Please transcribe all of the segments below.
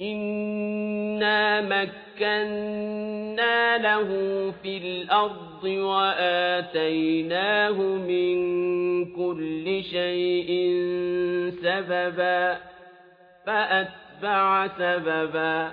إِنَّا مَكَّنَّا لَهُ فِي الْأَرْضِ وَآتَيْنَاهُ مِن كُلِّ شَيْءٍ سَبَبًا فَأَتْبَعَ سَبَبًا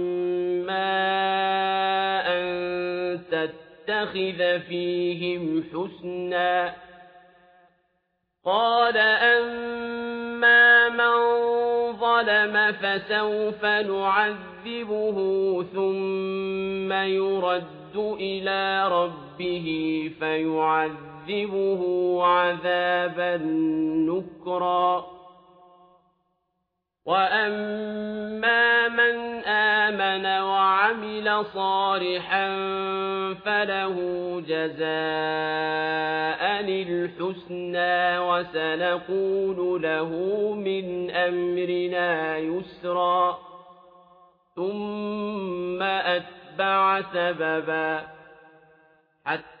تَتَّخِذَ فِيهِمْ حُسْنًا قَالَ أَمَّا مَن ظَلَمَ فَسَوْفَ نُعَذِّبُهُ ثُمَّ يُرَدُّ إِلَىٰ رَبِّهِ فَيُعَذِّبُهُ عَذَابًا نُّكْرًا وَأَمَّا وَعَمِلَ صَالِحًا فَلَهُ جَزَاءً الْحُسْنَىٰ وَسَنَقُولُ لَهُ مِنْ أَمْرِنَا يُسْرًا ثُمَّ أَتْبَعَ سَبَبًا حَتَّىٰ